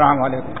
السلام علیکم۔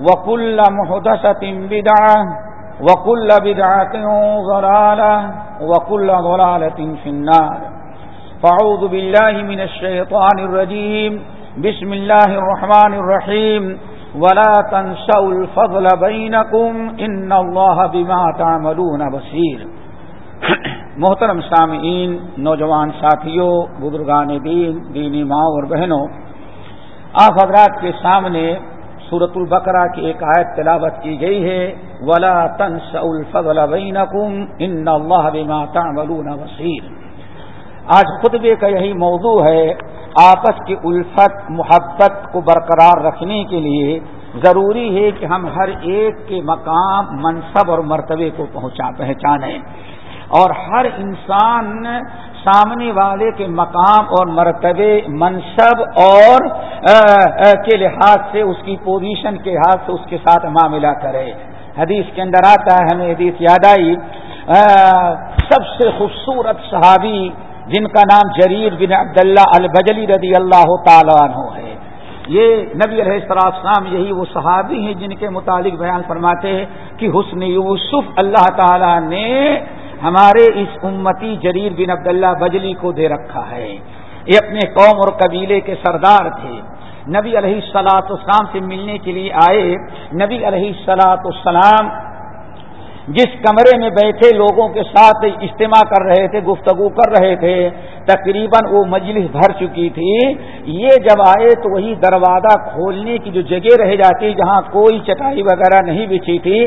وكل محدثة بدعة وكل بدعة ضلالة وكل ضلالة في النار فعوذ بالله من الشيطان الرجيم بسم الله الرحمن الرحيم ولا تنسوا الفضل بينكم إن الله بما تعملون بصير محترم سامعین، نوجوان ساتھیوں، بزرگان دین، دینی ماں اور بہنوں، آپ حضرات کے سامنے سورت البقرہ کی ایک آیت تلاوت کی گئی ہے، ولا تنس الفضل بینکم ان اللہ بما تعملون بصیر آج خطبے کا یہی موضوع ہے، آپس کی الفت، محبت کو برقرار رکھنے کے لیے ضروری ہے کہ ہم ہر ایک کے مقام، منصب اور مرتبے کو پہنچا، پہچانیں۔ اور ہر انسان سامنے والے کے مقام اور مرتبے منصب اور کے لحاظ سے، اس کی پوزیشن کے لحاظ سے اس کے ساتھ معاملہ کرے۔ حدیث کے اندر آتا ہے، ہمیں حدیث یاد آئی۔ سب سے خوبصورت صحابی، جن کا نام جریر بن عبداللہ البجلی رضی اللہ تعالیٰ عنہ ہے۔ یہ نبی علیہ السلام یہی وہ صحابی ہیں جن کے متعلق بیان فرماتے ہیں کہ حسن یوسف اللہ تعالی نے ہمارے اس امتی جریر بن عبداللہ بجلی کو دے رکھا ہے۔ یہ اپنے قوم اور قبیلے کے سردار تھے۔ نبی علیہ السلاط اسلام سے ملنے کے لیے آئے۔ نبی علیہ السلاط السلام جس کمرے میں بیٹھے لوگوں کے ساتھ اجتماع کر رہے تھے، گفتگو کر رہے تھے، تقریباً وہ مجلس بھر چکی تھی۔ یہ جب آئے تو وہی دروازہ کھولنے کی جو جگہ رہ جاتی، جہاں کوئی چٹائی وغیرہ نہیں بچھی تھی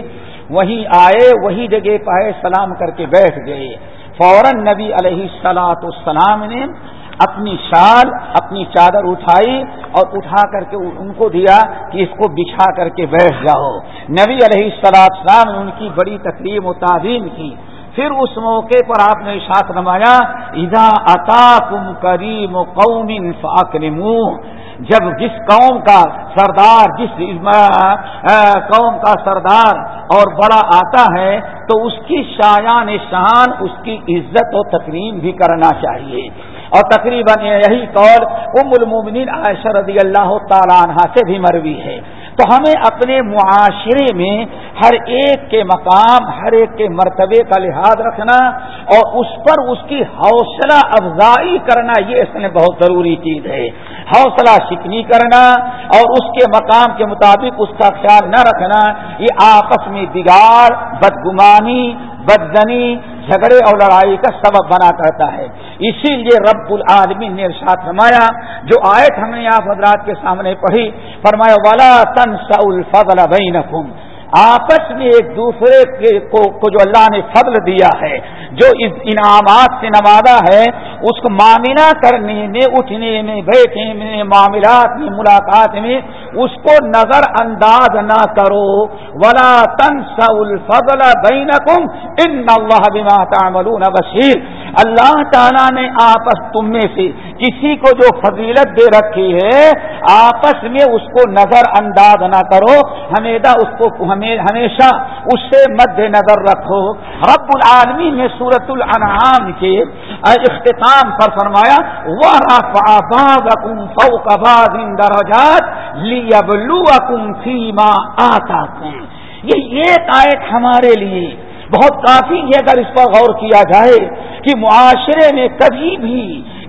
وہیں آئے، وہی جگہ پائے، سلام کر کے بیٹھ گئے۔ فوراً نبی علیہ السلاط السلام نے اپنی شال، اپنی چادر اٹھائی اور اٹھا کر کے ان کو دیا کہ اس کو بچھا کر کے بیٹھ جاؤ۔ نبی علیہ السلام نے ان کی بڑی تقریب و تعظیم کی۔ پھر اس موقع پر آپ نے ساتھ نمایا ادا اتا کم کریم قوم جب جس قوم کا سردار، جس قوم کا سردار اور بڑا آتا ہے، تو اس کی شایان شان، اس کی عزت و تقریم بھی کرنا چاہیے۔ اور تقریباً یہی قول ام المومنین عائشہ رضی اللہ تعالیٰ عنہ سے بھی مروی ہے۔ تو ہمیں اپنے معاشرے میں ہر ایک کے مقام، ہر ایک کے مرتبے کا لحاظ رکھنا اور اس پر اس کی حوصلہ افزائی کرنا یہ اس میں بہت ضروری چیز ہے۔ حوصلہ شکنی کرنا اور اس کے مقام کے مطابق اس کا خیال نہ رکھنا، یہ آپس میں بگاڑ، بدگمانی بدزنی، جھگڑے اور لڑائی کا سبب بنا کرتا ہے۔ اسی لیے رب العالمین نے ارشاد فرمایا، جو آیت ہم نے آپ حضرات کے سامنے پڑھی، فرمایا والا تن سل فضل بینکم آپس میں ایک دوسرے کو جو اللہ نے فضل دیا ہے، جو اس انعامات سے نوازا ہے، اس کو معاملہ کرنے میں، اٹھنے میں، بیٹھنے میں، معاملات میں، ملاقات میں اس کو نظر انداز نہ کرو۔ ولا تن سل فضل بین ان اللہ بما تعملون بشیر اللہ تعالیٰ نے آپس تم میں سے کسی کو جو فضیلت دے رکھی ہے، آپس میں اس کو نظر انداز نہ کرو۔ ہمیشہ اس کو ہمیشہ اس سے مد نظر رکھو۔ رب العالمی نے سورت الانعام کے اختتام پر فرمایا وہ درجات لیبلو اکم فیما آتا یہ ایک آیت ہمارے لیے بہت کافی ہے اگر اس پر غور کیا جائے کہ معاشرے میں کبھی بھی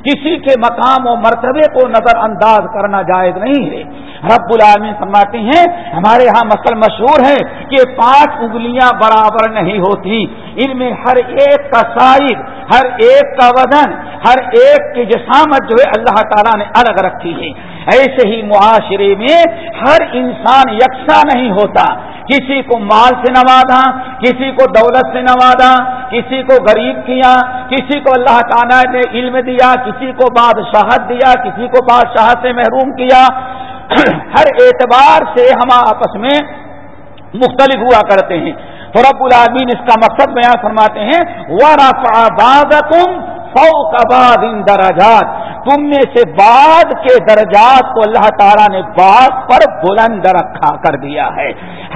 کسی کے مقام و مرتبے کو نظر انداز کرنا جائز نہیں ہے۔ رب العالمین فرماتے ہیں، ہمارے ہاں مسل مشہور ہے کہ پانچ انگلیاں برابر نہیں ہوتی۔ ان میں ہر ایک کا سائز، ہر ایک کا وزن، ہر ایک کی جسامت جو ہے اللہ تعالیٰ نے الگ رکھی ہے۔ ایسے ہی معاشرے میں ہر انسان یکساں نہیں ہوتا۔ کسی کو مال سے نوازا کسی کو دولت سے نوازا کسی کو غریب کیا کسی کو اللہ تعالیٰ نے علم دیا کسی کو بادشاہت دیا، کسی کو بادشاہ سے محروم کیا، ہر اعتبار سے ہم آپس میں مختلف ہوا کرتے ہیں۔ تو رب العالمین اس کا مقصد بیان فرماتے ہیں وہ فوق بعض ان درجات۔ تم میں سے بعد کے درجات کو اللہ تعالیٰ نے بعض پر بلند رکھا کر دیا ہے۔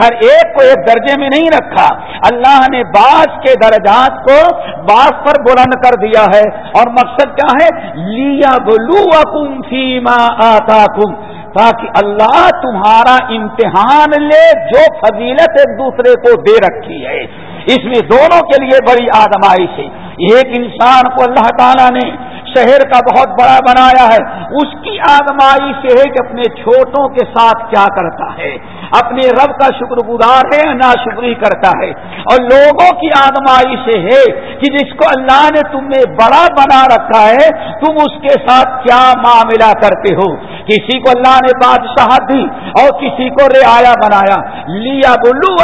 ہر ایک کو ایک درجے میں نہیں رکھا۔ اللہ نے بعض کے درجات کو بعض پر بلند کر دیا ہے۔ اور مقصد کیا ہے؟ لیا بلو کم فیما آتا کم تاکہ اللہ تمہارا امتحان لے، جو فضیلت ایک دوسرے کو دے رکھی ہے۔ اس میں دونوں کے لیے بڑی آدمائش ہے۔ ایک انسان کو اللہ تعالیٰ نے شہر کا بہت بڑا بنایا ہے، اس کی آدمائی سے ہے کہ اپنے چھوٹوں کے ساتھ کیا کرتا ہے۔ اپنے رب کا شکر گزار ہے نہ شکری کرتا ہے۔ اور لوگوں کی آدمائی سے ہے کہ جس کو اللہ نے تمہیں بڑا بنا رکھا ہے، تم اس کے ساتھ کیا معاملہ کرتے ہو۔ کسی کو اللہ نے بادشاہ دی اور کسی کو رعایا بنایا۔ لیا بلو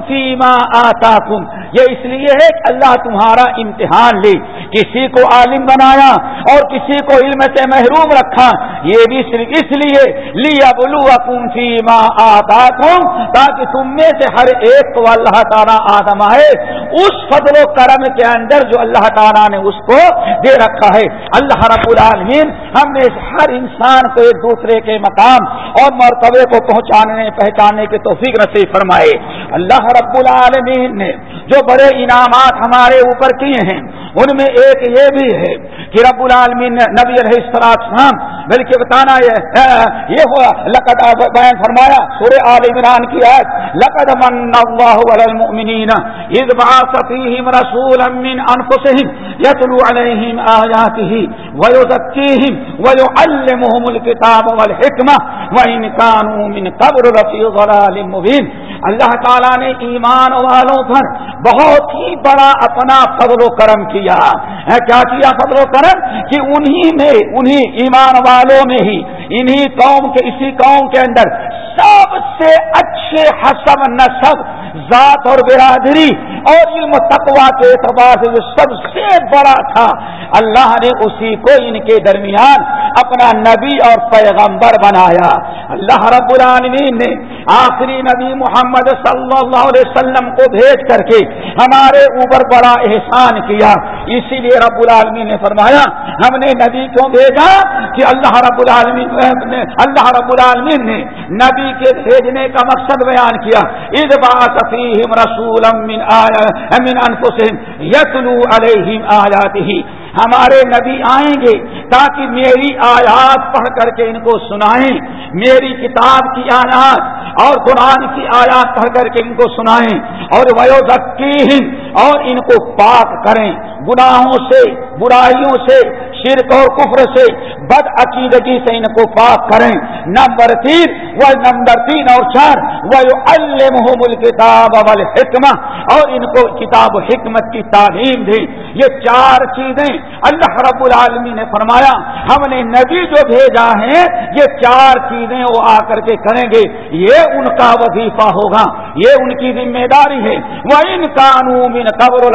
فیما آتا کم یہ اس لیے ہے کہ اللہ تمہارا امتحان لے۔ کسی کو عالم بنایا اور کسی کو علم سے محروم رکھا۔ یہ بھی صرف اس لیے لیا بلو کم فیما آتا کم تاکہ تم میں سے ہر ایک کو اللہ تعالیٰ آدم آئے۔ اس فضل و کرم کے اندر جو اللہ تعالیٰ نے اس کو دے رکھا ہے۔ اللہ رب العالمین ہم نے ہر انسان کو ایک دوسرے کے مقام اور مرتبے کو پہنچانے، پہچانے کے توفیق نصیب فرمائے۔ اللہ رب العالمین نے جو بڑے انعامات ہمارے اوپر کیے ہیں، ان میں ایک یہ بھی ہے کہ رب العالمین نے نبی علیہ السلام بلکہ بتانا یہ یہ ہوا۔ لقد بیان فرمایا، سورہ آل عمران کی آیت۔ لقد من اللہ علی المؤمنین اذ بعث فیہم رسولا من انفسہم یتلو علیہم آیاتہ ویزکیہم ویعلمہم الكتاب والحکمہ وإن كانوا من قبر رفی ضلال مبین۔ اللہ تعالیٰ نے ایمان والوں پر بہت ہی بڑا اپنا فضل و کرم کیا۔ کیا کیا فضل و کرم؟ کہ انہی میں انہی ایمان والوں میں ہی، انہی قوم کے، اسی قوم کے اندر سب سے اچھے حسب نصب، ذات اور برادری اور علم تقوا کے اعتبار سے جو سب سے بڑا تھا، اللہ نے اسی کو ان کے درمیان اپنا نبی اور پیغمبر بنایا۔ اللہ رب العالمین نے آخری نبی محمد صلی اللہ علیہ وسلم کو بھیج کر کے ہمارے اوپر بڑا احسان کیا۔ اسی لیے رب العالمین نے فرمایا، ہم نے نبی کیوں بھیجا کہ اللہ رب العالمین اللہ رب العالمین نے نبی کے بھیجنے کا مقصد بیان کیا۔ عید بات رسول یتلو علیہم آیاتی ہمارے نبی آئیں گے تاکہ میری آیات پڑھ کر کے ان کو سنائیں، میری کتاب کی آیات اور قرآن کی آیات پڑھ کر کے ان کو سنائیں اور ویو اور ان کو پاک کریں۔ گناہوں سے، برائیوں سے، شرک اور کفر سے، بد عقیدگی سے ان کو پاک کریں۔ نمبر تین، وہ نمبر تین اور چار وہ المحم الکتاب اول حکمہ اور ان کو کتاب حکمت کی تعلیم دیں۔ یہ چار چیزیں اللہ رب العالمی نے فرمایا ہم نے نبی جو بھیجا ہے، یہ چار چیزیں وہ آ کر کے کریں گے۔ یہ ان کا وظیفہ ہوگا، یہ ان کی ذمہ داری ہے۔ وہ ان قانون قبر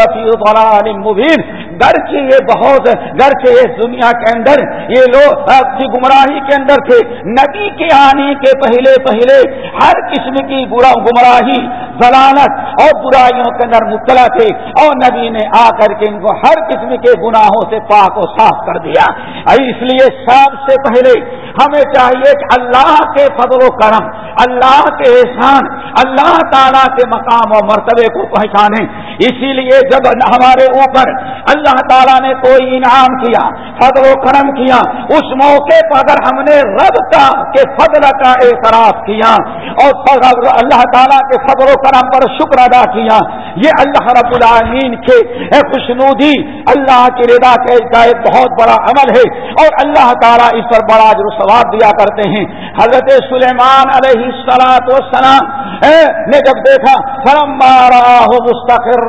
مبین گرچہ یہ بہت گرچہ اس دنیا کے اندر یہ لوگ کی گمراہی کے اندر تھے، نبی کے آنے کے پہلے پہلے ہر قسم کی گمراہی، ضلالت اور برائیوں کے اندر مبتلا تھے اور نبی نے آ کر کے ان کو ہر قسم کے گناہوں سے پاک و صاف کر دیا۔ اس لیے سب سے پہلے ہمیں چاہیے کہ اللہ کے فضل و کرم، اللہ کے احسان، اللہ تعالیٰ کے مقام و مرتبے کو پہچانے اسی لیے جب ہمارے اوپر اللہ اللہ تعالیٰ نے کوئی انعام کیا، فضل و کرم کیا۔ اس موقع پر اگر ہم نے رب کا کے فضل کا اعتراف کیا اور اللہ تعالیٰ کے فضل و کرم پر شکر ادا کیا، یہ اللہ رب العالمین کے خوشنودی اللہ کی ردا کا ایک بہت بڑا عمل ہے۔ اور اللہ تعالیٰ اس پر بڑا جو ثواب دیا کرتے ہیں۔ حضرت سلیمان علیہ السلاط وسلام نے جب دیکھا فرم مارا ہو مستقر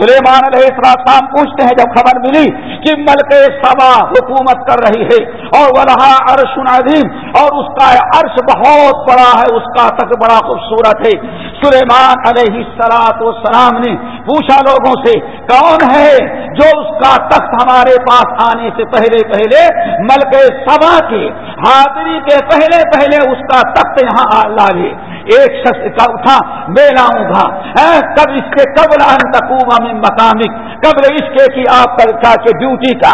سلیمان علیہ السلام پوچھتے ہیں جب خبر ملی کہ ملک سبا حکومت کر رہی ہے اور وہ رہا عرش عظیم اور اس کا عرش بہت بڑا ہے، اس کا تک بڑا خوبصورت ہے۔ سلیمان علیہ السلاط والسلام نے پوچھا لوگوں سے، کون ہے جو اس کا تخت ہمارے پاس آنے سے پہلے پہلے ملک سبا کے حاضری کے پہلے پہلے اس کا تخت یہاں لا لے ایک شخص کا اٹھا، میں لاؤں گا کب اس کے قبل میں مقامک؟ قبل اس کے کی آپ کا کے ڈیوٹی کا؟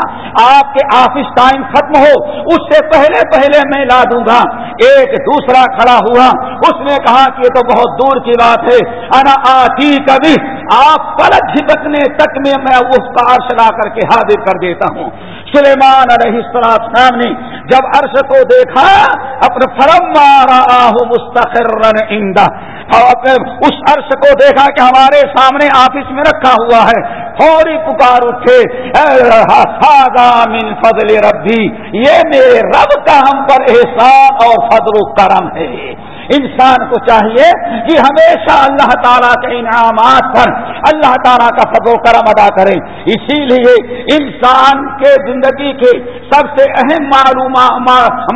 آپ کے آفس ٹائم ختم ہو۔ اس سے پہلے پہلے میں لا دوں گا ایک دوسرا کھڑا ہوا۔ اس نے کہا کہ یہ تو بہت دور کی بات ہے۔ انا آتی کبھی؟ آپ پلک جھپکنے تک میں میں اس کا عرش لا کر کے حاضر کر دیتا ہوں۔ سلیمان علیہ السلام نے جب عرش کو دیکھا اپنے فرم مارا مستقر اور اس عرش کو دیکھا کہ ہمارے سامنے آفس میں رکھا ہوا ہے۔ فوری پکار اٹھے۔ من فضل ربی۔ یہ میرے رب کا ہم پر احسان اور فضل و کرم ہے۔ انسان کو چاہیے کہ ہمیشہ اللہ تعالیٰ کے انعامات پر اللہ تعالیٰ کا فضل و کرم ادا کریں اسی لیے انسان کے زندگی کے سب سے اہم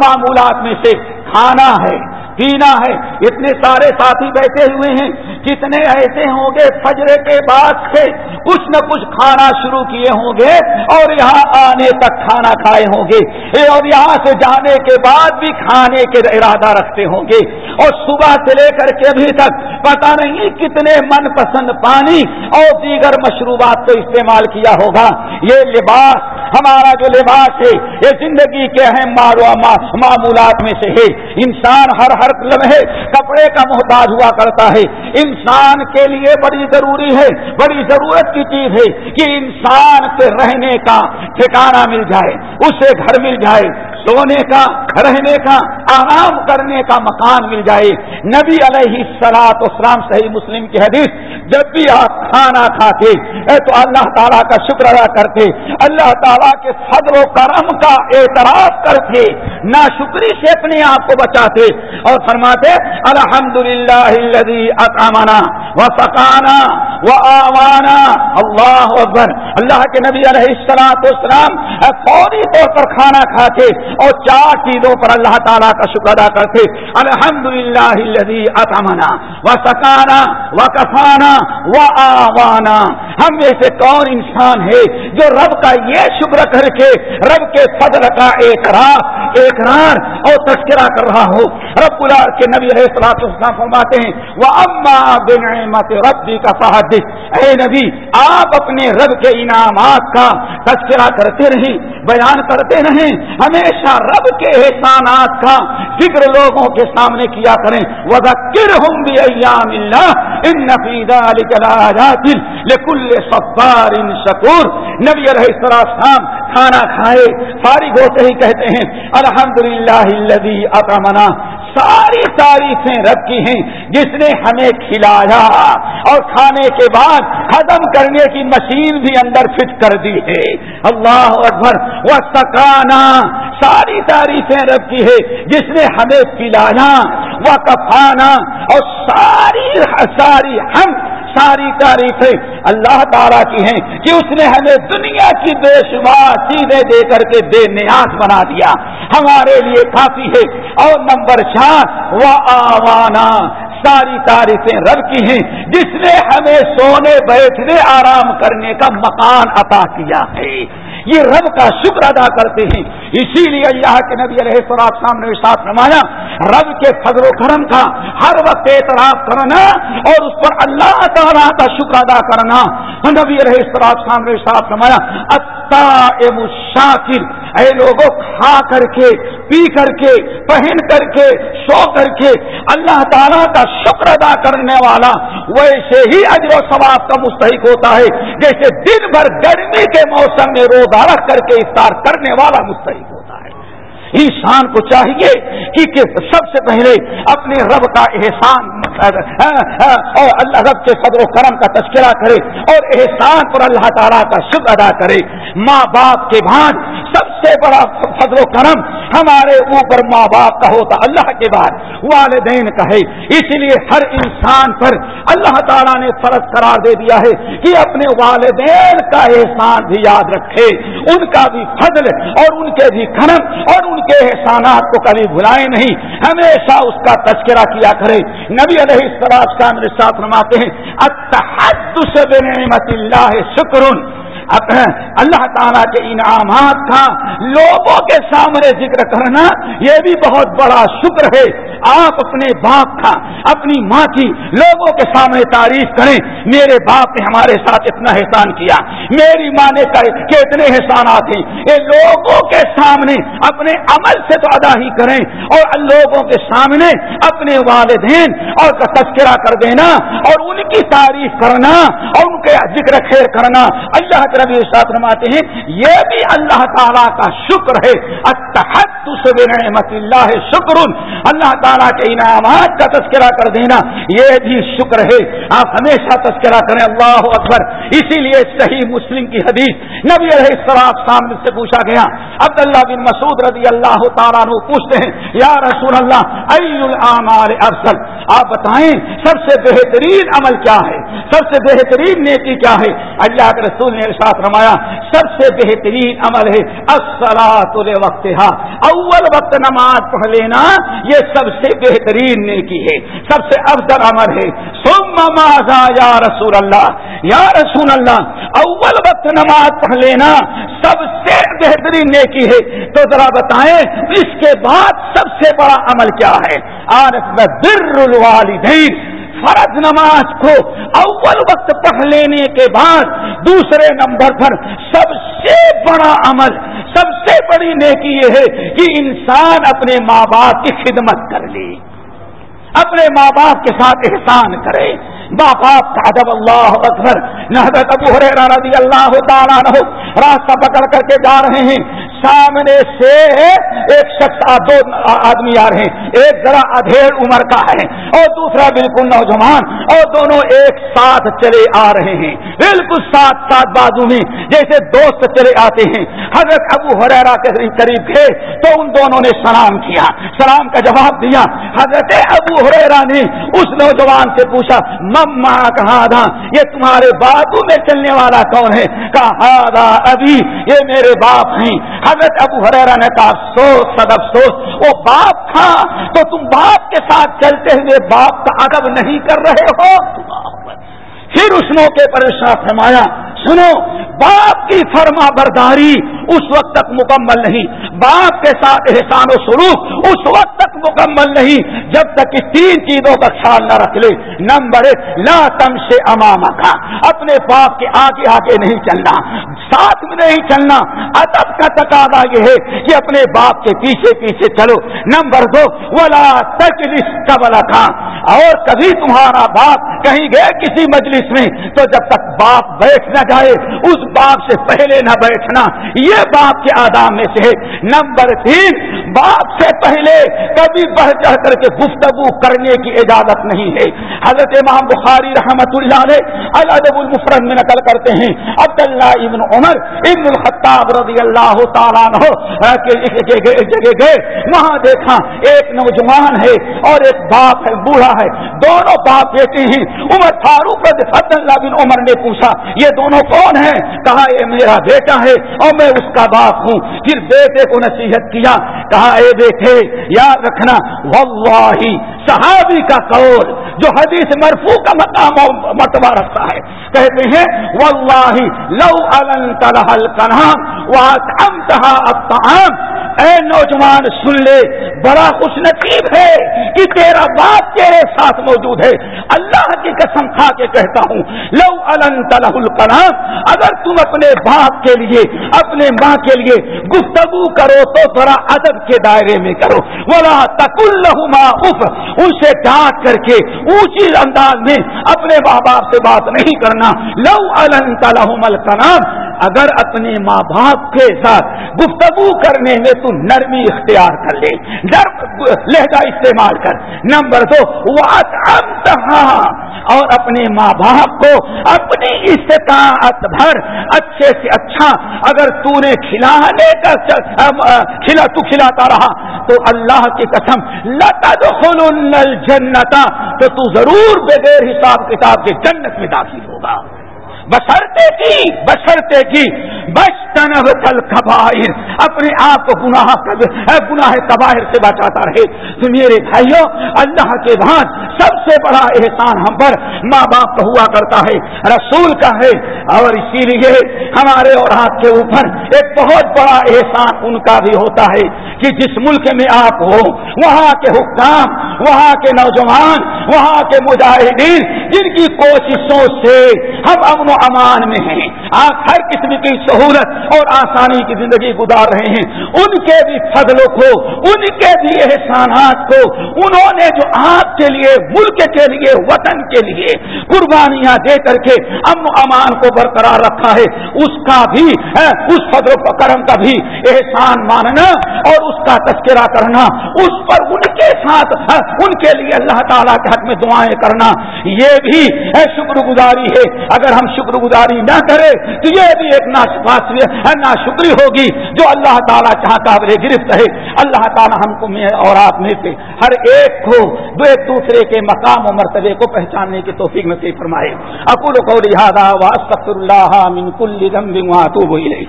معمولات میں سے کھانا ہے۔ پینا ہے اتنے سارے ساتھی بیٹھے ہوئے ہیں کتنے ایسے ہوں گے فجرے کے بعد سے کچھ نہ کچھ کھانا شروع کیے ہوں گے اور یہاں آنے تک کھانا کھائے ہوں گے۔ اور یہاں سے جانے کے بعد بھی کھانے کے ارادہ رکھتے ہوں گے۔ اور صبح سے لے کر کے ابھی تک پتا نہیں کتنے من پسند پانی اور دیگر مشروبات کو استعمال کیا ہوگا۔ یہ لباس ہمارا جو لباس ہے، یہ زندگی کے اہم معمولات میں سے ہے۔ انسان ہر ہر لمحے کپڑے کا محتاج ہوا کرتا ہے۔ انسان کے لیے بڑی ضروری ہے، بڑی ضرورت کی چیز ہے کہ انسان کے رہنے کا ٹھکانا مل جائے، اسے گھر مل جائے، سونے کا رہنے کا، آرام کرنے کا مکان مل جائے۔ نبی علیہ سلاط اسلام صحیح مسلم کی حدیث، جب بھی آپ کھانا کھاتے تو اللہ تعالیٰ کا شکر ادا کرتے، اللہ تعالیٰ کے فضل و کرم کا اعتراف کرتے نہ شکری سے اپنے آپ کو بچاتے۔ اور فرماتے الحمد للہ اطامنا و سکانا و آوانا. اللہ اکبر. اللہ کے نبی علیہ السلام اسلام فوری طور پر کھانا کھاتے اور چار چیزوں پر اللہ تعالیٰ کا شکر ادا کرتے. الحمد للہ اطمنا و سکانا و کفانا و آوانا. ہم میں سے کون انسان ہے جو رب کا یہ شکر کر کے رب کے فضل کا اعتراف اقرار اور تذکرہ کر رہا ہو۔ رب الار کے نبی علیہ السلام فرماتے ہیں وہ اما بنعمت ربی کا فہد اے نبی، آپ اپنے رب کے انعامات کا تذکرہ کرتے رہیں، بیان کرتے رہیں۔ ہمیشہ رب کے احسانات کا فکر لوگوں کے سامنے کیا کریں۔ وزکر ہوں بھی ایام اللہ ان نفیدہ لکل صفار ان شکور۔ نبی علیہ السلام کھانا کھائے، فارغ ہوتے ہی کہتے ہیں الحمد للہ اطمنا ساری تعریفیں رب کی ہیں، جس نے ہمیں کھلایا۔ اور کھانے کے بعد ختم کرنے کی مشین بھی اندر فٹ کر دی ہے۔ اللہ اکبر۔ وہ سکانا ساری تعریفیں رب کی ہے جس نے ہمیں پلانا وہ کفانا اور ساری ساری ہم ساری تعریفیں اللہ تعالیٰ کی ہیں کہ اس نے ہمیں دنیا کی بے شمار چیزیں دے کر کے بے نیاز بنا دیا۔ ہمارے لیے کافی ہے۔ اور نمبر چار وہ آوانا ساری تعریفیں رب کی ہیں۔ جس نے ہمیں سونے بیٹھنے آرام کرنے کا مکان عطا کیا ہے۔ یہ رب کا شکر ادا کرتے ہیں۔ اسی لیے اللہ کے نبی علیہ السلام سامنے ساتھ نمایا رب کے فضل و کرم کا ہر وقت اعتراف کرنا اور اس پر اللہ تعالیٰ کا شکر ادا کرنا۔ نبی علیہ السلام سامنے ساتھ نمایا شاکر اے لوگوں کھا کر کے، پی کر کے، پہن کر کے، سو کر کے اللہ تعالیٰ کا شکر ادا کرنے والا ویسے ہی اجر و ثواب کا مستحق ہوتا ہے، جیسے دن بھر گرمی کے موسم میں روزہ رکھ کر کے افطار کرنے والا مستحق ہوتا ہے۔ انسان کو چاہیے کہ سب سے پہلے اپنے رب کا احسان اور اللہ رب کے صدر و کرم کا تذکرہ کرے اور احسان پر اللہ تعالیٰ کا شکر ادا کرے۔ ماں باپ کے بعد سب سے بڑا فضل و کرم ہمارے اوپر ماں باپ کا ہوتا، اللہ کے بعد والدین کا ہے۔ اس لیے ہر انسان پر اللہ تعالیٰ نے فرض قرار دے دیا ہے کہ اپنے والدین کا احسان بھی یاد رکھے۔ ان کا بھی فضل اور ان کے بھی کرم اور ان کے احسانات کو کبھی بھلائیں نہیں۔ ہمیشہ اس کا تذکرہ کیا کرے نبی علیہ السلام کا میرے ساتھ رماتے ہیں اللہ شکر اللہ تعالیٰ کے انعامات کا لوگوں کے سامنے ذکر کرنا یہ بھی بہت بڑا شکر ہے۔ آپ اپنے باپ کا، اپنی ماں کی لوگوں کے سامنے تعریف کریں۔ میرے باپ نے ہمارے ساتھ اتنا احسان کیا۔ میری ماں نے کہ اتنے احسانات ہیں۔ یہ لوگوں کے سامنے اپنے عمل سے تو ادا ہی کریں۔ اور لوگوں کے سامنے اپنے والدین اور کا تذکرہ کر دینا اور ان کی تعریف کرنا اور ان کے ذکر خیر کرنا۔ اللہ کے نبی ساتھ رماتے ہیں، یہ بھی اللہ تعالیٰ کا شکر ہے۔ نعمت اللہ شکر۔ اللہ تعالیٰ کے انعامات کا تذکرہ کر دینا، یہ بھی شکر ہے۔ آپ ہمیشہ تذکرہ کریں، اللہ اکبر۔ اسی لیے صحیح مسلم کی حدیث نبی علیہ السلام سامنے سے پوچھا گیا۔ عبداللہ بن مسعود رضی اللہ تعالیٰ نے پوچھتے ہیں، یا رسول اللہ ای العمال افضل؟ آپ بتائیں، سب سے بہترین عمل کیا ہے؟ سب سے بہترین نیکی کیا ہے؟ اللہ کے رسول نے ساتھ رمایا، سب سے بہترین عمل ہے اصلاۃ وقت اول وقت نماز پڑھ لینا، یہ سب سے بہترین نیکی ہے، سب سے افضل عمل ہے۔ سم یا رسول اللہ؟ یا رسول اللہ، اول وقت نماز پڑھ لینا سب سے بہترین نیکی ہے۔ تو ذرا بتائیں، اس کے بعد سب سے بڑا عمل کیا ہے؟ آر بر الوالدین۔ فرض نماز کو اول وقت پڑھ لینے کے بعد دوسرے نمبر پر سب سے بڑا عمل، سب سے بڑی نیکی یہ ہے کہ انسان اپنے ماں باپ کی خدمت کر لے، اپنے ماں باپ کے ساتھ احسان کرے باپ آپ کا ادب اللہ اکبر. حضرت ابو رضی اللہ تعالیٰ راستہ پکڑ کر کے جا رہے ہیں. سامنے سے ایک شخص دو آدمی آ رہے ہیں. ایک ذرا ادھیڑ عمر کا ہے اور دوسرا بالکل نوجوان اور دونوں ایک ساتھ چلے آ رہے ہیں. بالکل ساتھ ساتھ بازو میں جیسے دوست چلے آتے ہیں. حضرت ابو حریرا کے قریب گئے تو ان دونوں نے سلام کیا. سلام کا جواب دیا. حضرت ابو حریرا نے اس نوجوان سے پوچھا مما کہا تھا؟ یہ تمہارے بازو میں چلنے والا کون ہے؟ کہا ابھی یہ میرے باپ ہیں۔ حضرت ابو حریرا نے کہا افسوس سد افسوس وہ باپ تھا۔ تو تم باپ کے ساتھ چلتے ہوئے باپ کا ادب نہیں کر رہے ہو؟ پھر اس موقع پر ارشاد فرمایا سنو، باپ کی فرما برداری اس وقت تک مکمل نہیں۔ باپ کے ساتھ احسان و سلوک اس وقت تک مکمل نہیں جب تک کہ تین چیزوں کا خیال نہ رکھ لے۔ نمبر ایک، لا تم سے اماما کا اپنے باپ کے آگے آگے نہیں چلنا۔ ساتھ میں نہیں چلنا۔ ادب کا تقاضا یہ ہے کہ اپنے باپ کے پیچھے پیچھے چلو۔ نمبر دو، ولا تک قبل کا اور کبھی تمہارا باپ کہیں گئے کسی مجلس میں تو جب تک باپ بیٹھ نہ جائے، اس باپ سے پہلے نہ بیٹھنا۔ یہ باپ کے آداب میں سے نمبر تین، باپ سے پہلے کبھی بڑھ چڑھ کر کے گفتگو کرنے کی اجازت نہیں ہے۔ حضرت امام بخاری رحمت اللہ علیہ الادب المفرد میں نقل کرتے ہیں، عبداللہ ابن عمر ابن الخطاب رضی اللہ تعالیٰ جگہ گئے۔ وہاں دیکھا، ایک نوجوان ہے اور ایک باپ ہے، بوڑھا ہے۔ دونوں باپ بیٹے ہیں۔ عمر فاروق عبداللہ بن عمر نے پوچھا، یہ دونوں کون ہے؟ کہا یہ میرا بیٹا ہے اور میں اس کا باپ ہوں۔ پھر بیٹے کو نصیحت کیا، کہا، اے بیٹے، یاد رکھنا واللہ صحابی کا قول، جو حدیث مرفوع کا مقام مرتبہ رکھتا ہے۔ کہتے ہیں واللہ لو النت لہل کنام واتعمتها الطعام۔ اے نوجوان، سن لے، بڑا خوش نصیب ہے کہ تیرا باپ تیرے ساتھ موجود ہے۔ اللہ کی قسم کھا کے کہتا ہوں، لو النت لہ الکلام اگر تم اپنے باپ کے لیے، اپنے ماں کے لیے گفتگو کرو تو ذرا ادب کے دائرے میں کرو۔ بولا تک اف ان سے ڈانٹ کر کے اونچی انداز میں اپنے ماں باپ سے بات نہیں کرنا۔ لو النت لہم الکلام اگر اپنے ماں باپ کے ساتھ گفتگو کرنے میں تو نرمی اختیار کر لے لہجہ استعمال کر۔ نمبر دو اور اپنے ماں باپ کو اپنی استطاعت بھر، اچھے سے اچھا اگر تو نے کھلانے کا کھلا، تو کھلاتا رہا، تو اللہ کی قسم لتا جنتا تو تو ضرور بغیر حساب کتاب کے جنت میں داخل ہوگا۔ بسرتے کی بسرتے کی۔ بس تنب کل کباہر اپنے آپ کو گناہ گناہ کباہر سے بچاتا رہے۔ تو میرے بھائیوں، اللہ کے بعد سب سے بڑا احسان ہم پر ماں باپ کا ہوا کرتا ہے، رسول کا ہے۔ اور اسی لیے ہمارے اور ہاتھ کے اوپر ایک بہت بڑا احسان ان کا بھی ہوتا ہے کہ جس ملک میں آپ ہو وہاں کے حکام، وہاں کے نوجوان، وہاں کے مجاہدین، جن کی کوششوں سے ہم امن و امان میں ہیں۔ آپ ہر قسم کی سہولت اور آسانی کی زندگی گزار رہے ہیں۔ ان کے بھی فضلوں کو، ان کے بھی احسانات کو انہوں نے جو آپ کے لیے، ملک کے لیے، وطن کے لیے قربانیاں دے کر کے امن و امان کو برقرار رکھا ہے، اس کا بھی اس فضل و کرم کا بھی احسان ماننا اور اس کا تذکرہ کرنا، اس پر ان کے ساتھ ان کے لیے اللہ تعالیٰ کے حق میں دعائیں کرنا، یہ بھی شکر گزاری ہے۔ اگر ہم شکر شکر گزاری نہ کرے تو یہ بھی ایک نا شکری ہوگی جو اللہ تعالیٰ چاہتا ہے گرفت ہے۔ اللہ تعالیٰ ہم کو میں اور آپ میں سے ہر ایک کو دو ایک دوسرے کے مقام و مرتبے کو پہچاننے کی توفیق نصیب فرمائے۔ اکول کو لہٰذا واسطر اللہ من کل ذنب واتوب الیہ۔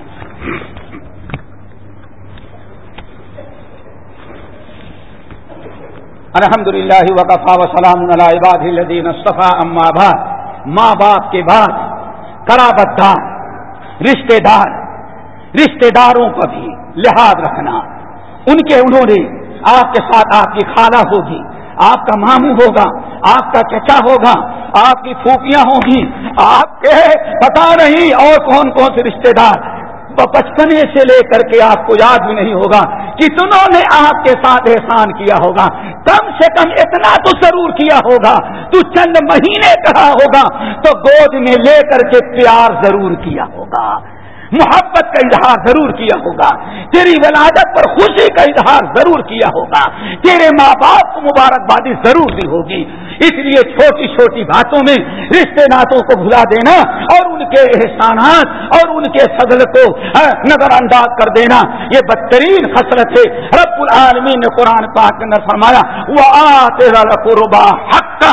الحمد للہ وقفا وسلام اللہ عباد الدین صفا اما بعد، ماں باپ کے بعد کرابت دار رشتے دار، رشتے داروں کا بھی لحاظ رکھنا۔ ان کے انہوں نے آپ کے ساتھ آپ کی خالہ ہوگی، آپ کا ماموں ہوگا، آپ کا چچا ہوگا، آپ کی پھوپیاں ہوں گی آپ کے پتا نہیں اور کون کون سے رشتے دار بچپنے سے لے کر کے آپ کو یاد بھی نہیں ہوگا کتنوں نے آپ کے ساتھ احسان کیا ہوگا، کم سے کم اتنا تو ضرور کیا ہوگا، تو چند مہینے کہا ہوگا، تو گود میں لے کر کے پیار ضرور کیا ہوگا۔ محبت کا اظہار ضرور کیا ہوگا۔ تیری ولادت پر خوشی کا اظہار ضرور کیا ہوگا۔ تیرے ماں باپ کو مبارکبادی ضرور دی ہوگی۔ اس لیے چھوٹی چھوٹی باتوں میں رشتے ناتوں کو بھلا دینا اور ان کے احسانات اور ان کے فضل کو ہاں، نظر انداز کر دینا، یہ بدترین خسرت ہے۔ رب العالمین نے قرآن پاک کے اندر فرمایا وہ آتے قربا حق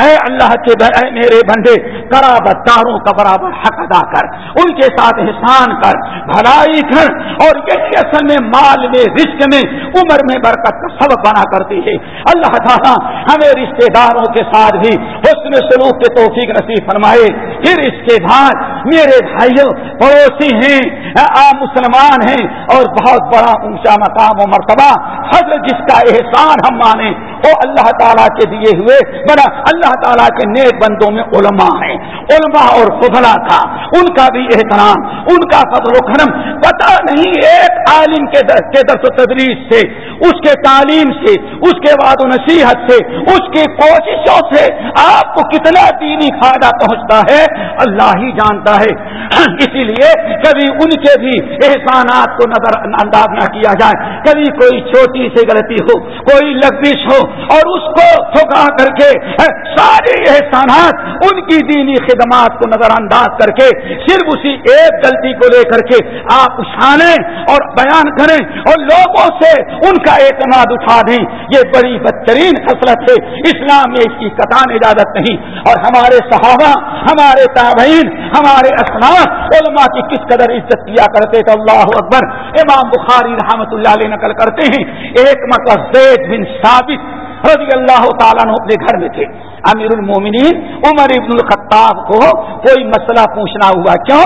اے اللہ کے اے میرے بندے کرابت داروں کا برابر حق ادا کر، ان کے ساتھ احسان کر، بھلائی کر، اور یہی اصل میں مال میں رشک میں، عمر میں برکت کا سبق بنا کرتی ہے۔ اللہ تعالیٰ ہمیں رشتے داروں کے ساتھ بھی حسن سلوک کے توفیق نصیب فرمائے۔ پھر اس کے بعد میرے بھائیوں پڑوسی ہیں، عام مسلمان ہیں، اور بہت بڑا اونچا مقام و مرتبہ حضرت جس کا احسان ہم مانیں، وہ اللہ تعالیٰ کے دیے ہوئے، بڑا اللہ تعالیٰ کے نیک بندوں میں علماء ہیں۔ علماء اور فضلا کا ان کا بھی احترام، ان کا فضل و کرم۔ پتہ نہیں ایک عالم کے درس کے درس و تدریس سے، اس کے تعلیم سے، اس کے بعد و نصیحت سے، اس کی کوششوں سے آپ کو کتنا دینی فائدہ پہنچتا ہے، اللہ ہی جانتا ہے۔ اسی لیے کبھی ان کے بھی احسانات کو نظر انداز نہ کیا جائے۔ کبھی کوئی چھوٹی سی غلطی ہو، کوئی لفظ ہو اور اس کو ٹھکا کر کے سارے احسانات ان کی دینی خدمات کو نظر انداز کر کے صرف اسی ایک غلطی کو لے کر کے آپ اچھانیں اور بیان کریں اور لوگوں سے ان کا اعتماد اٹھا دیں، یہ بڑی بدترین خصلت ہے۔ اسلام میں اس کی قطان اجازت نہیں۔ اور ہمارے صحابہ، ہمارے تابعین، ہمارے اسناد علماء کی کس قدر عزت کیا کرتے تھے اللہ اکبر۔ امام بخاری رحمت اللہ علیہ نقل کرتے ہیں، ایک مطلب زید بن ثابت رضی اللہ تعالیٰ اپنے گھر میں تھے۔ امیر المومنین عمر ابن الخطاب کو کوئی مسئلہ پوچھنا ہوا کیوں؟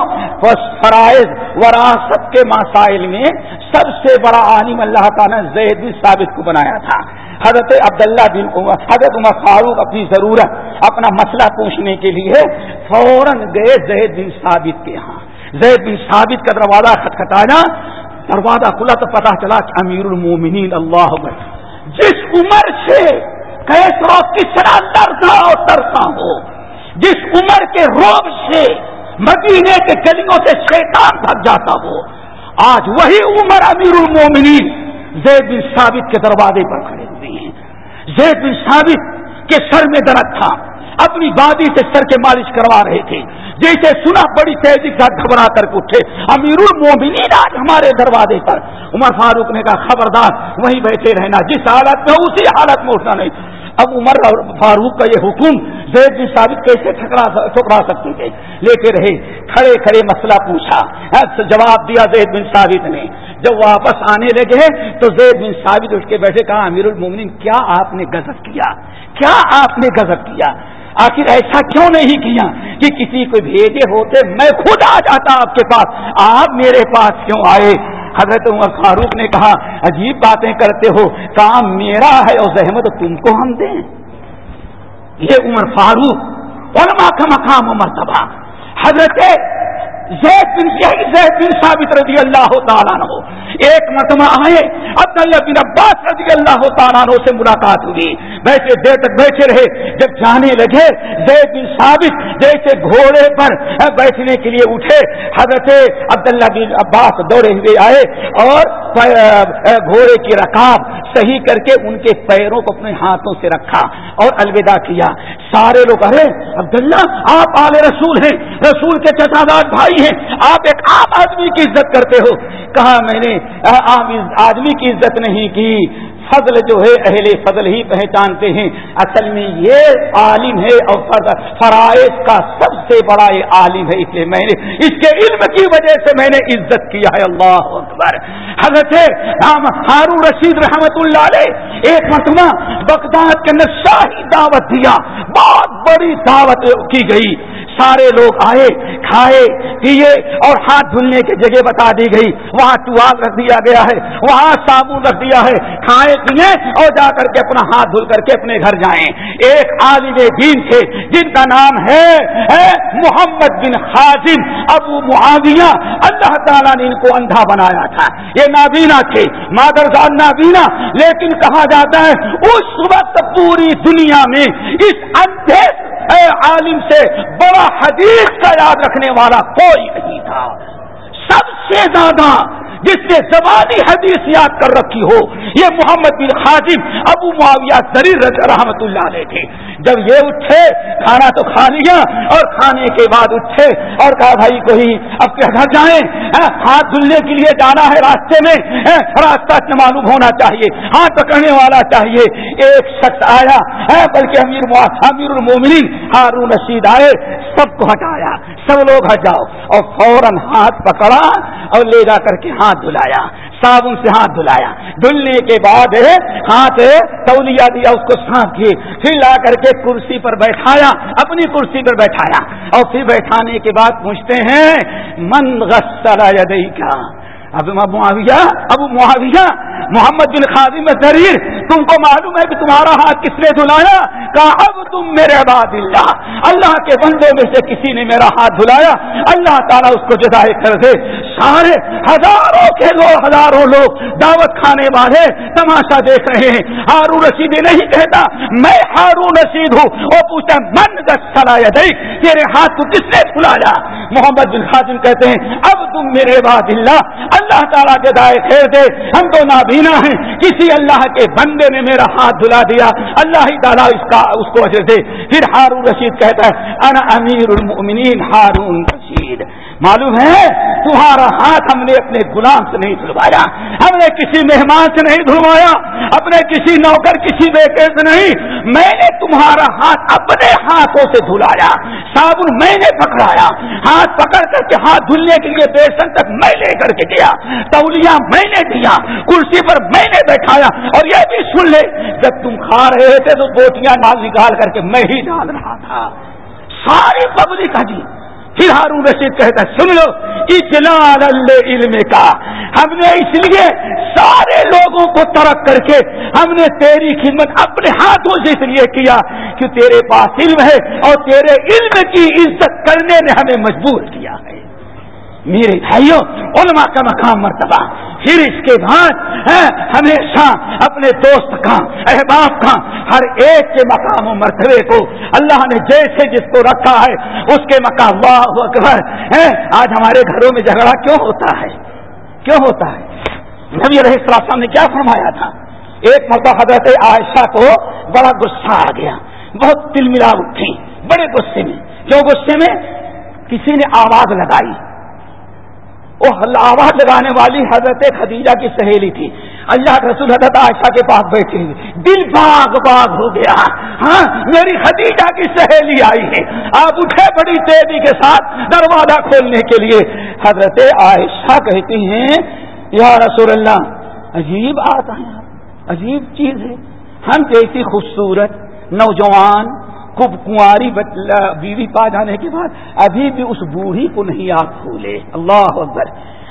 فرائض وراثت کے مسائل میں سب سے بڑا عالم اللہ تعالیٰ نے زید بن ثابت کو بنایا تھا۔ حضرت عبداللہ بن عمر، حضرت عمر فاروق اپنی ضرورت، اپنا مسئلہ پوچھنے کے لیے فوراً گئے زید بن ثابت کے ہاں زید بن ثابت کا دروازہ کھٹکھٹایا دروازہ کھلا تو پتا چلا کہ امیر المومنین اللہ جس عمر سے کیسا کسرا ڈرتا اور ڈرتا ہو، جس عمر کے روب سے مدینے کے گلیوں سے شیطان بھگ جاتا ہو، آج وہی عمر امیر المومنین زید بن ثابت کے دروازے پر کھڑے ہوئے ہیں۔ زید بن ثابت کے سر میں درد تھا۔ اپنی وادی سے سر کے مالش کروا رہے تھے۔ جیسے سنا بڑی تیزی کا گھبرا کر اٹھے۔ امیر المومنین آج ہمارے دروازے پر۔ عمر فاروق نے کہا، خبردار، وہیں بیٹھے رہنا۔ جس حالت میں، اسی حالت میں اٹھنا نہیں۔ اب عمر فاروق کا یہ حکم زید بن جی ثابت کیسے ٹھکرا سکتے تھے؟ لیتے رہے۔ کھڑے کھڑے مسئلہ پوچھا۔ جواب دیا زید بن جی ثابت نے۔ جب واپس آنے لگے تو زید بن جی ثابت اٹھ کے بیٹھے۔ کہا امیر المومنین کیا آپ نے غذب کیا؟ کیا آپ نے غذب کیا؟ آخر ایسا کیوں نہیں کیا کہ کسی کو بھیجے ہوتے میں خود آ جاتا آپ کے پاس؟ آپ میرے پاس کیوں آئے؟ حضرت عمر فاروق نے کہا، عجیب باتیں کرتے ہو، کام میرا ہے اور زحمت تم کو ہم دیں۔ یہ عمر فاروق، علماء کا مقام و مرتبہ۔ حضرت زید بن زید بن ثابت رضی اللہ تعالیٰ ہو ایک مرتبہ آئے، عبداللہ بن عباس رضی اللہ تعالیٰ عنہ سے ملاقات ہوئی۔ بیٹھے، دیر تک بیٹھے رہے۔ جب جانے لگے، زید بن ثابت جیسے گھوڑے پر بیٹھنے کے لیے اٹھے۔ حضرت عبداللہ بن عباس دوڑے ہوئے آئے اور گھوڑے کی رکاب صحیح کر کے ان کے پیروں کو اپنے ہاتھوں سے رکھا اور الوداع کیا۔ سارے لوگ ارے عبداللہ، آپ آل رسول ہیں۔ رسول کے چچاداد بھائی ہیں آپ ایک عام آدمی کی عزت کرتے ہو۔ کہا میں نے عام آدمی کی عزت نہیں کی۔ فضل جو ہے اہل فضل ہی پہچانتے ہیں۔ اصل میں یہ عالم ہے اور فرائض کا سب سے بڑا یہ عالم ہے اس لیے میں نے اس کے علم کی وجہ سے میں نے عزت کیا ہے۔ اللہ اکبر۔ حضرت ہارو رشید رحمت اللہ علیہ ایک مرتبہ بغداد کے اندر شاہی دعوت دیا۔ بہت بڑی دعوت کی گئی۔ سارے لوگ آئے، کھائے، پیے اور ہاتھ دھلنے کی جگہ بتا دی گئی۔ وہاں ٹوال رکھ دیا گیا ہے، وہاں صابن رکھ دیا ہے، کھائے پیے اور جا کر کے اپنا ہاتھ دھل کر کے اپنے گھر جائیں۔ ایک عالم دین تھے جن کا نام ہے محمد بن خاجم ابو معاویہ۔ اللہ تعالیٰ نے ان کو اندھا بنایا تھا۔ یہ نابینا تھے مادر نابینا۔ لیکن کہا جاتا ہے، اس وقت پوری دنیا میں اس اندھے عالم سے بڑا حدیث کا یاد رکھنے والا کوئی نہیں تھا۔ سب سے زیادہ جس نے زبانی حدیث یاد کر رکھی ہو، یہ محمد بن خاجم ابو معاویہ سریر رحمت اللہ علیہ تھے۔ جب یہ اٹھے، کھانا تو کھا لیا اور کھانے کے بعد اٹھے اور کہا، بھائی، کوئی اب کے گھر جائیں؟ ہاں، ہاتھ دھلنے کے لیے جانا ہے راستے میں۔ ہاں، راستہ معلوم ہونا چاہیے، ہاتھ پکڑنے والا چاہیے۔ ایک شخص آیا ہاں، بلکہ امیر امیر المومنین ہارون رشید آئے۔ سب کو ہٹایا، سب لوگ ہٹ جاؤ۔ اور فوراً ہاتھ پکڑا اور لے جا کر کے ہاتھ دھلایا۔ صابن سے ہاتھ دھلایا۔ دھلنے کے بعد ہاتھ تولیا دیا، اس کو سانپ کیے پھر لا کر کے کرسی پر بیٹھایا، اپنی کرسی پر بیٹھایا۔ اور پھر بیٹھانے کے بعد پوچھتے ہیں، من غسل یدئی کا اب معاویہ، ابو معاویہ، محمد بن خاضم شریر تم کو معلوم ہے کہ تمہارا ہاتھ کس نے دھلایا؟ کہا، اب تم میرے عباد اللہ اللہ کے بندوں میں سے کسی نے میرا ہاتھ دھلایا؟ اللہ تعالیٰ اس کو جدائے کر دے۔ سارے ہزاروں کے لوگ، ہزاروں لوگ دعوت کھانے والے تماشا دیکھ رہے ہیں۔ ہارون رشید نہیں کہتا، میں ہارون رشید ہوں۔ وہ پوچھا من چلا یا دئی تیرے ہاتھ کو کس نے دھلایا؟ محمد بن خاجم کہتے ہیں، اب تم میرے باد اللہ اللہ تعالیٰ کے دائیں خیر دے، ہم تو نابینا ہیں۔ کسی اللہ کے بندے نے میرا ہاتھ دھلا دیا، اللہ ہی تعالیٰ اس کا، اس کو اجر دے۔ پھر ہارون رشید کہتا ہے، انا امیر المؤمنین ہارون رشید۔ معلوم ہے تمہارا ہاتھ ہم نے اپنے غلام سے نہیں دھلوایا، ہم نے کسی مہمان سے نہیں دھلوایا، اپنے کسی نوکر، کسی بیٹے سے نہیں۔ میں نے تمہارا ہاتھ اپنے ہاتھوں سے دھلایا، صابن میں نے پکڑایا۔ ہاتھ پکڑ کر کے ہاتھ دھلنے کے لیے بیسن تک میں لے کر کے گیا تولیاں میں نے دیا، کرسی پر میں نے بیٹھایا۔ اور یہ بھی سن لے، جب تم کھا رہے تھے تو بوٹیاں نال نکال کر کے میں ہی ڈال رہا تھا۔ ساری پبلک جی۔ پھر ہارون رشید کہتا ہے، سن لو، اجلال علم کا۔ ہم نے اس لیے سارے لوگوں کو ترک کر کے ہم نے تیری خدمت اپنے ہاتھوں سے اس لیے کیا کہ تیرے پاس علم ہے اور تیرے علم کی عزت کرنے نے ہمیں مجبور کیا ہے۔ میرے بھائیوں، علماء کا مقام مرتبہ، پھر اس کے بعد ہمیشہ اپنے دوست کا، احباب کا، ہر ایک کے مقام و مرتبے کو اللہ نے جیسے جس کو رکھا ہے، اس کے مقام واہ اکبر آج ہمارے گھروں میں جھگڑا کیوں ہوتا ہے؟ کیوں ہوتا ہے؟ نبی علیہ السلام نے کیا فرمایا تھا؟ ایک مرتبہ حضرت عائشہ کو بڑا غصہ آ گیا، بہت تل ملا اٹھی بڑے غصے میں، کیوں غصے میں؟ کسی نے آواز لگائی وہ آواز لگانے والی حضرت خدیجہ کی سہیلی تھی۔ اللہ کے رسول حضرت عائشہ کے پاس بیٹھی ہوئی۔ دل باغ باغ ہو گیا۔ ہاں میری خدیجہ کی سہیلی آئی ہے۔ آپ اٹھے بڑی تیزی کے ساتھ دروازہ کھولنے کے لیے۔ حضرت عائشہ کہتی ہیں، یا رسول اللہ، عجیب آتا ہے۔ عجیب چیز ہے۔ ہم جیسی خوبصورت نوجوان خوب کنواری بیوی پا جانے کے بعد ابھی بھی اس بوڑھی کو نہیں آپ بھولے اللہ اکبر۔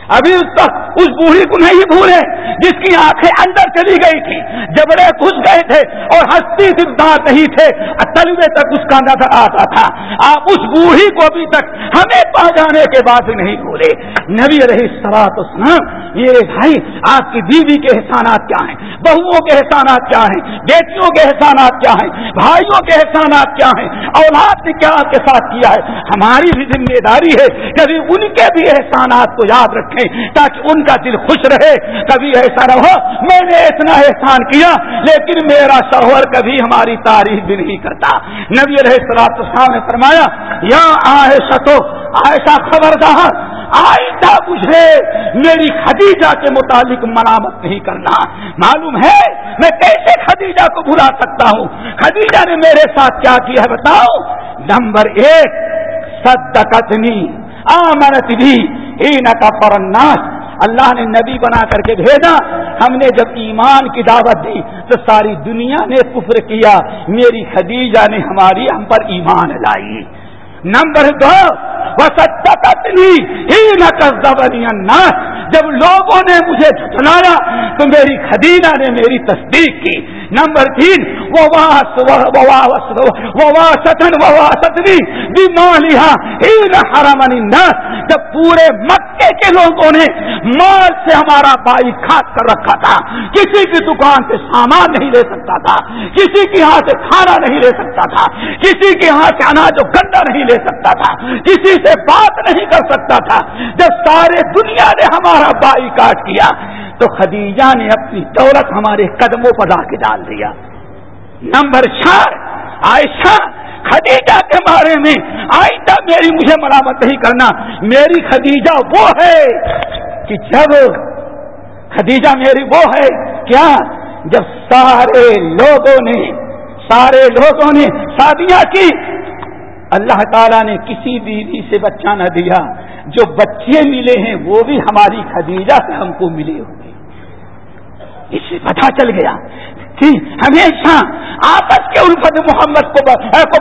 ابھی اس تک اس بوڑھی کو نہیں بھولے، جس کی آنکھیں اندر چلی گئی تھی، جبڑے گھس گئے تھے اور ہستی سدھار نہیں تھے تلوے تک اس کا نظر آتا تھا۔ آپ اس بوڑھی کو ابھی تک ہمیں پا جانے کے بعد نہیں بھولے۔ نبی رہی سوات اسلام میرے بھائی، آپ کی بیوی کے احسانات کیا ہیں؟ بہوؤں کے احسانات کیا ہیں؟ بیٹیوں کے احسانات کیا ہیں؟ بھائیوں کے احسانات کیا ہیں؟ اولاد نے کیا آپ کے ساتھ کیا ہے؟ ہماری بھی ذمہ داری ہے کبھی ان کے بھی احسانات کو یاد رکھیں۔ تاکہ ان کا دل خوش رہے، کبھی ایسا نہ ہو۔ میں نے اتنا احسان کیا، لیکن میرا شوہر کبھی ہماری تعریف بھی نہیں کرتا۔ نبی علیہ السلام نے فرمایا، یا آئے تو ایسا خبردار، آئندہ مجھے میری خدیجہ کے متعلق مرامت نہیں کرنا۔ معلوم ہے، میں کیسے خدیجہ کو بلا سکتا ہوں؟ خدیجہ نے میرے ساتھ کیا کیا ہے بتاؤ؟ نمبر ایک، صدقتنی۔ آمنت بھی کا پرناس اللہ نے نبی بنا کر کے بھیجا۔ ہم نے جب ایمان کی دعوت دی تو ساری دنیا نے کفر کیا۔ میری خدیجہ نے ہماری ہم پر ایمان لائی۔ نمبر دو جب لوگوں نے مجھے جھٹلایا تو میری خدیجہ نے میری تصدیق کی۔ نمبر تین جب پورے مکے کے لوگوں نے مال سے ہمارا بائی کھاد کر رکھا تھا، کسی کی دکان سے سامان نہیں لے سکتا تھا، کسی کے ہاتھ سے کھانا نہیں لے سکتا تھا، کسی کے ہاتھ سے اناج گندا نہیں لے سکتا تھا، کسی سے بات نہیں کر سکتا تھا۔ جب سارے دنیا نے ہمارا بائی کاٹ کیا تو خدیجہ نے اپنی دولت ہمارے قدموں پر لا کے ڈال دیا۔ نمبر چار، عائشہ، خدیجہ کے بارے میں آئندہ میری مجھے ملامت نہیں کرنا۔ میری خدیجہ وہ ہے کہ جب خدیجہ میری وہ ہے، کیا؟ جب سارے لوگوں نے، سارے لوگوں نے شادیاں کی۔ اللہ تعالیٰ نے کسی بیوی سے بچہ نہ دیا۔ جو بچے ملے ہیں وہ بھی ہماری خدیجہ سے ہم کو ملے ہوئے۔ اس سے پتا چل گیا ہمیشہ آپس کے الفت محمد کو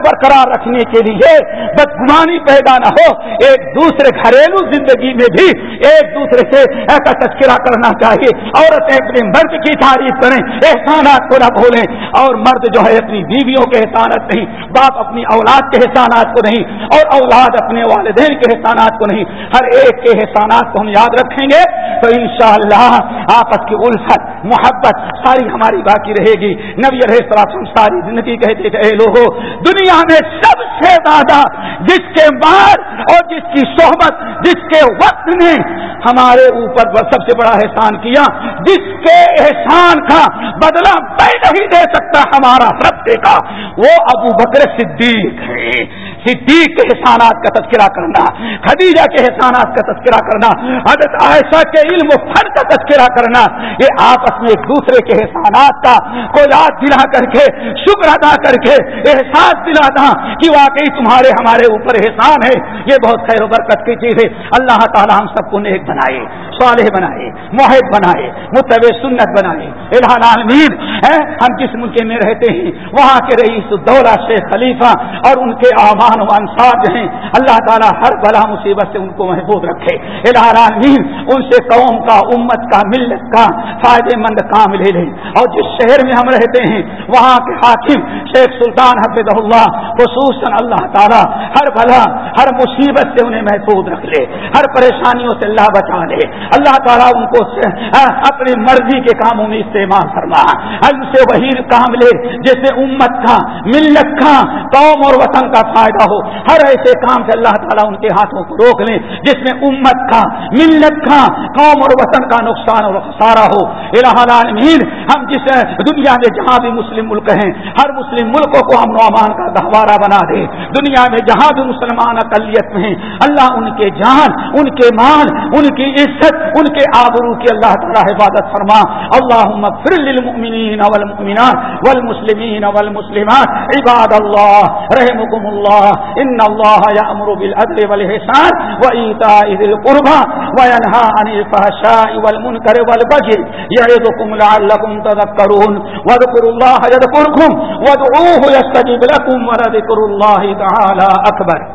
برقرار رکھنے کے لیے بدگمانی پیدا نہ ہو، ایک دوسرے گھریلو زندگی میں بھی ایک دوسرے سے ایسا تذکرہ کرنا چاہیے۔ عورتیں اپنے مرد کی تعریف کریں، احسانات کو نہ بھولیں۔ اور مرد جو ہے اپنی بیویوں کے احسانات نہیں، باپ اپنی اولاد کے احسانات کو نہیں، اور اولاد اپنے والدین کے احسانات کو نہیں۔ ہر ایک کے احسانات کو ہم یاد رکھیں گے تو انشاءاللہ آپس کی الفت، محبت ساری ہماری باقی رہے گی۔ نبی علیہ السلام ساری زندگی کہتے تھے لوگوں دنیا میں سب سے زیادہ جس کے مار اور جس کی صحبت، جس کے وقت نے ہمارے اوپر سب سے بڑا احسان کیا، جس کے احسان کا بدلہ میں نہیں دے سکتا ہمارا رب کا، وہ ابو بکر صدیق ہے صدیق کے احسانات کا تذکرہ کرنا، خدیجہ کے احسانات کا تذکرہ کرنا، حضرت عائشہ کے علم و فن کا تذکرہ کرنا، یہ آپس میں ایک دوسرے کے احسانات کا کو یاد دلا کر کے، شکر ادا کر کے احساس دلانا کہ واقعی تمہارے ہمارے اوپر احسان ہے۔ یہ بہت خیر و برکت کی چیز ہے۔ اللہ تعالی ہم سب کو نیک بنائے، صالح بنائے معاہد بنائے متب سنت بنائے۔ الحال عالمین ہم جس ملک میں رہتے ہیں، وہاں کے رئیس الدولہ شیخ خلیفہ اور ان کے آواز آمان و انصار جو ہیں، اللہ تعالیٰ ہر بلا مصیبت سے ان کو محبوب رکھے۔ العالمین، ان سے قوم کا، امت کا، ملت کا فائدے مند کام لے لیں اور جس شہر میں ہم رہتے ہیں، وہاں کے حاکم شیخ سلطان حفظ اللہ، خصوصاً اللہ تعالیٰ ہر بلا، ہر مصیبت سے انہیں محفوظ رکھ لے، ہر پریشانیوں سے اللہ بچا لے۔ اللہ تعالیٰ ان کو اپنی مرضی کے کاموں میں استعمال فرما۔ ان سے وہی کام لے جیسے امت کا، ملت کا، قوم اور وطن کا فائدہ ہو، ہر ایسے کام سے اللہ تعالیٰ ان کے ہاتھوں کو روک لیں، جس میں امت کا، ملت کا، قوم اور وطن کا نقصان اور خسارہ ہو۔ العالمین ہم جس دنیا میں جہاں بھی مسلم ملک ہیں، ہر مسلم ملکوں کو ہم نعمان کا گہوارہ بنا دے۔ دنیا میں جہاں بھی مسلمان اقلیت میں ہیں، اللہ ان کے جان، ان کے مان ان کی عزت، ان کے آبرو کی اللہ تعالیٰ حفاظت فرما۔ اللہ فر للمؤمنین والمؤمنات والمسلمین والمسلمات۔ عباد اللہ رحمكم الله إن الله يأمر بالعدل والحسان وإيتاء ذي القربى وينهى عن الفحشاء والمنكر والبغي يعظكم لعلكم تذكرون واذكروا الله يذكركم وادعوه يستجب لكم ولذكر الله تعالى أكبر